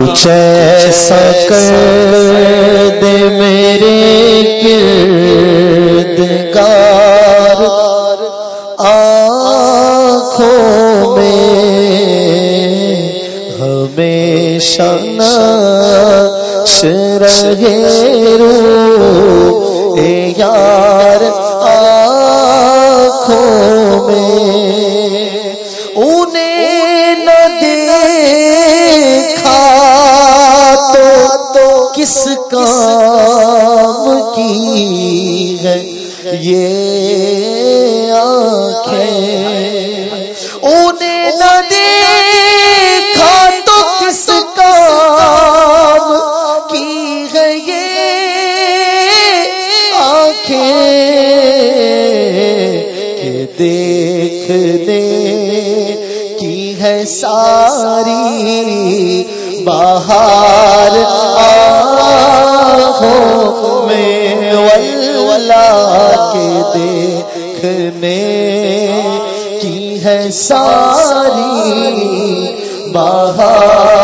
کچھ ایسا کر دے میرے کردگار، آنکھوں میں ہمیشہ نش رہے رو۔ اے یار، آنکھوں میں کس کام کی ہے؟ یہ آنکھیں۔ انہیں نہ دیکھا تو کس کام کی ہے یہ آنکھیں؟ کہ دیکھنے کی ہے ساری بہار۔ واللہ کے دیکھنے کی ہے ساری بہار۔